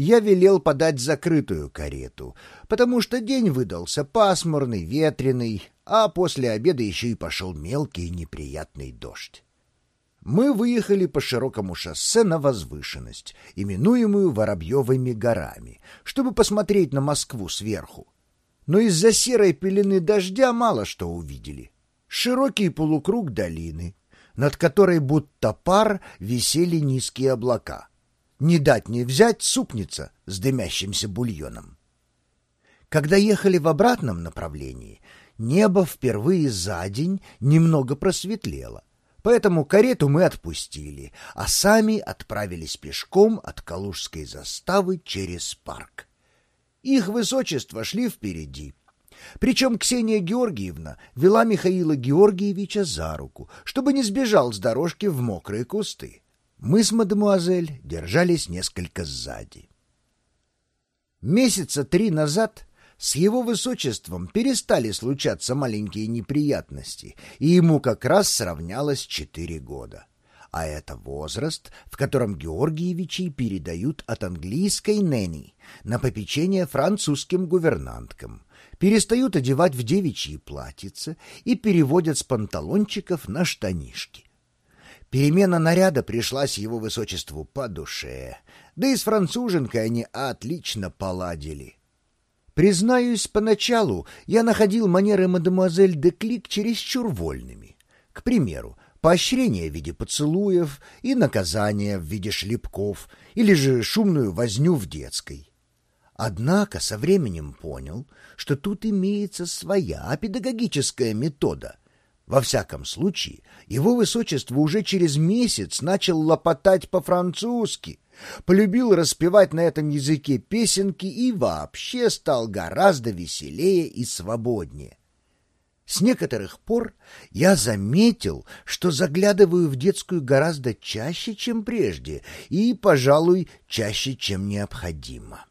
я велел подать закрытую карету, потому что день выдался пасмурный, ветреный, а после обеда еще и пошел мелкий неприятный дождь. Мы выехали по широкому шоссе на возвышенность, именуемую Воробьевыми горами, чтобы посмотреть на Москву сверху. Но из-за серой пелены дождя мало что увидели. Широкий полукруг долины, над которой будто пар висели низкие облака. Не дать не взять супница с дымящимся бульоном. Когда ехали в обратном направлении, небо впервые за день немного просветлело. Поэтому карету мы отпустили, а сами отправились пешком от Калужской заставы через парк. Их высочество шли впереди. Причем Ксения Георгиевна вела Михаила Георгиевича за руку, чтобы не сбежал с дорожки в мокрые кусты. Мы с мадемуазель держались несколько сзади. Месяца три назад с его высочеством перестали случаться маленькие неприятности, и ему как раз сравнялось четыре года. А это возраст, в котором Георгиевичей передают от английской нэнни на попечение французским гувернанткам, перестают одевать в девичьи платьица и переводят с панталончиков на штанишки. Перемена наряда пришлась его высочеству по душе, да и с француженкой они отлично поладили. Признаюсь, поначалу я находил манеры мадемуазель де Клик чересчур вольными. К примеру, поощрение в виде поцелуев и наказание в виде шлепков или же шумную возню в детской. Однако со временем понял, что тут имеется своя педагогическая метода. Во всяком случае, его высочество уже через месяц начал лопотать по-французски — полюбил распевать на этом языке песенки и вообще стал гораздо веселее и свободнее. С некоторых пор я заметил, что заглядываю в детскую гораздо чаще, чем прежде, и, пожалуй, чаще, чем необходимо.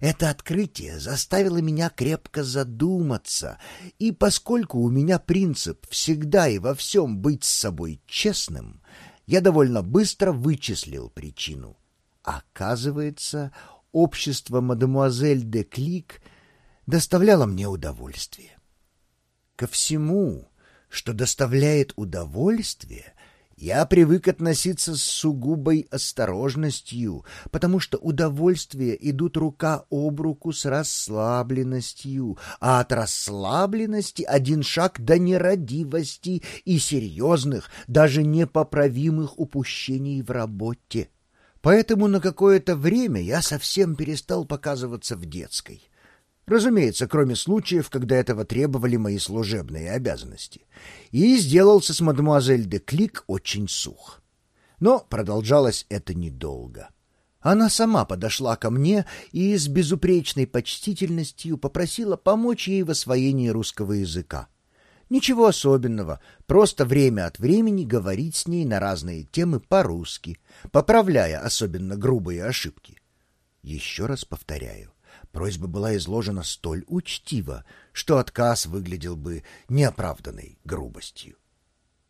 Это открытие заставило меня крепко задуматься, и поскольку у меня принцип всегда и во всем быть с собой честным, я довольно быстро вычислил причину. Оказывается, общество мадемуазель де Клик доставляло мне удовольствие. Ко всему, что доставляет удовольствие, я привык относиться с сугубой осторожностью, потому что удовольствия идут рука об руку с расслабленностью, а от расслабленности один шаг до нерадивости и серьезных, даже непоправимых упущений в работе. Поэтому на какое-то время я совсем перестал показываться в детской. Разумеется, кроме случаев, когда этого требовали мои служебные обязанности. И сделался с мадемуазель де Клик очень сух. Но продолжалось это недолго. Она сама подошла ко мне и с безупречной почтительностью попросила помочь ей в освоении русского языка. Ничего особенного, просто время от времени говорить с ней на разные темы по-русски, поправляя особенно грубые ошибки. Еще раз повторяю, Просьба была изложена столь учтиво, что отказ выглядел бы неоправданной грубостью.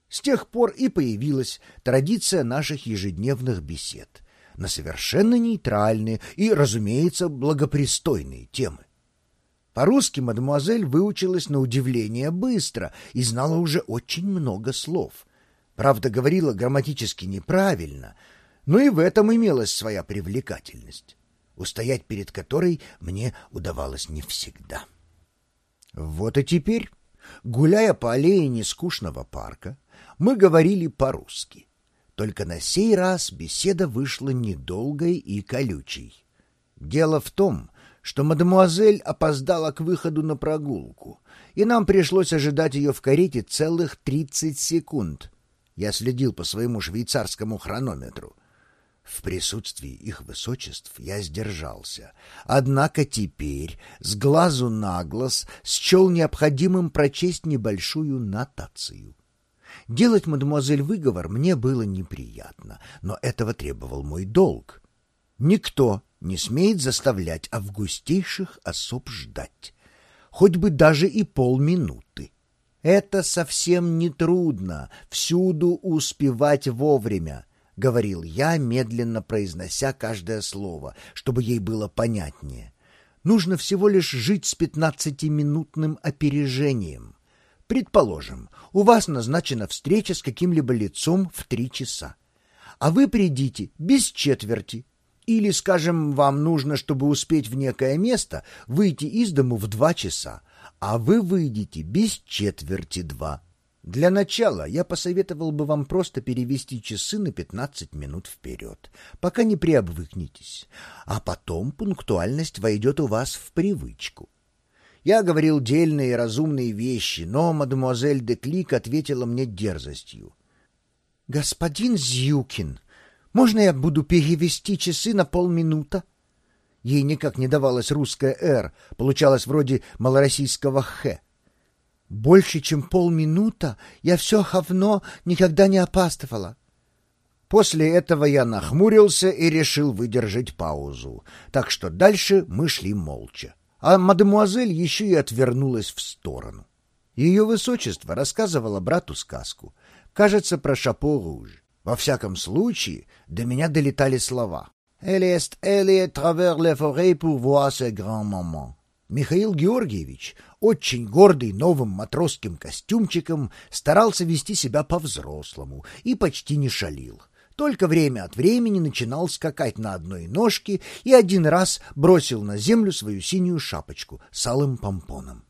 С тех пор и появилась традиция наших ежедневных бесед на совершенно нейтральные и, разумеется, благопристойные темы. По-русски мадемуазель выучилась на удивление быстро и знала уже очень много слов. Правда, говорила грамматически неправильно, но и в этом имелась своя привлекательность устоять перед которой мне удавалось не всегда. Вот и теперь, гуляя по аллее нескучного парка, мы говорили по-русски. Только на сей раз беседа вышла недолгой и колючей. Дело в том, что мадемуазель опоздала к выходу на прогулку, и нам пришлось ожидать ее в карете целых тридцать секунд. Я следил по своему швейцарскому хронометру — в присутствии их высочеств я сдержался, однако теперь с глазу на глаз счел необходимым прочесть небольшую нотацию. Делать, мадемуазель, выговор мне было неприятно, но этого требовал мой долг. Никто не смеет заставлять августейших особ ждать, хоть бы даже и полминуты. Это совсем не трудно, всюду успевать вовремя, говорил я, медленно произнося каждое слово, чтобы ей было понятнее. Нужно всего лишь жить с пятнадцатиминутным опережением. Предположим, у вас назначена встреча с каким-либо лицом в три часа, а вы придите без четверти. Или, скажем, вам нужно, чтобы успеть в некое место, выйти из дому в два часа, а вы выйдете без четверти два. Для начала я посоветовал бы вам просто перевести часы на 15 минут вперед, пока не приобвыкнетесь, а потом пунктуальность войдет у вас в привычку. Я говорил дельные и разумные вещи, но мадемуазель де Клик ответила мне дерзостью. — Господин Зюкин, можно я буду перевести часы на полминута? Ей никак не давалось русское «р», получалось вроде малороссийского «х». Больше, чем полминута я все говно никогда не опаздывала. После этого я нахмурился и решил выдержать паузу, так что дальше мы шли молча. А мадемуазель еще и отвернулась в сторону. Ее высочество рассказывало брату сказку, кажется, про Шапо-Руж. Во всяком случае, до меня долетали слова. «Elle est allée travers les forêts pour voir ses grands-mamans». Михаил Георгиевич, очень гордый новым матросским костюмчиком, старался вести себя по-взрослому и почти не шалил. Только время от времени начинал скакать на одной ножке и один раз бросил на землю свою синюю шапочку с алым помпоном.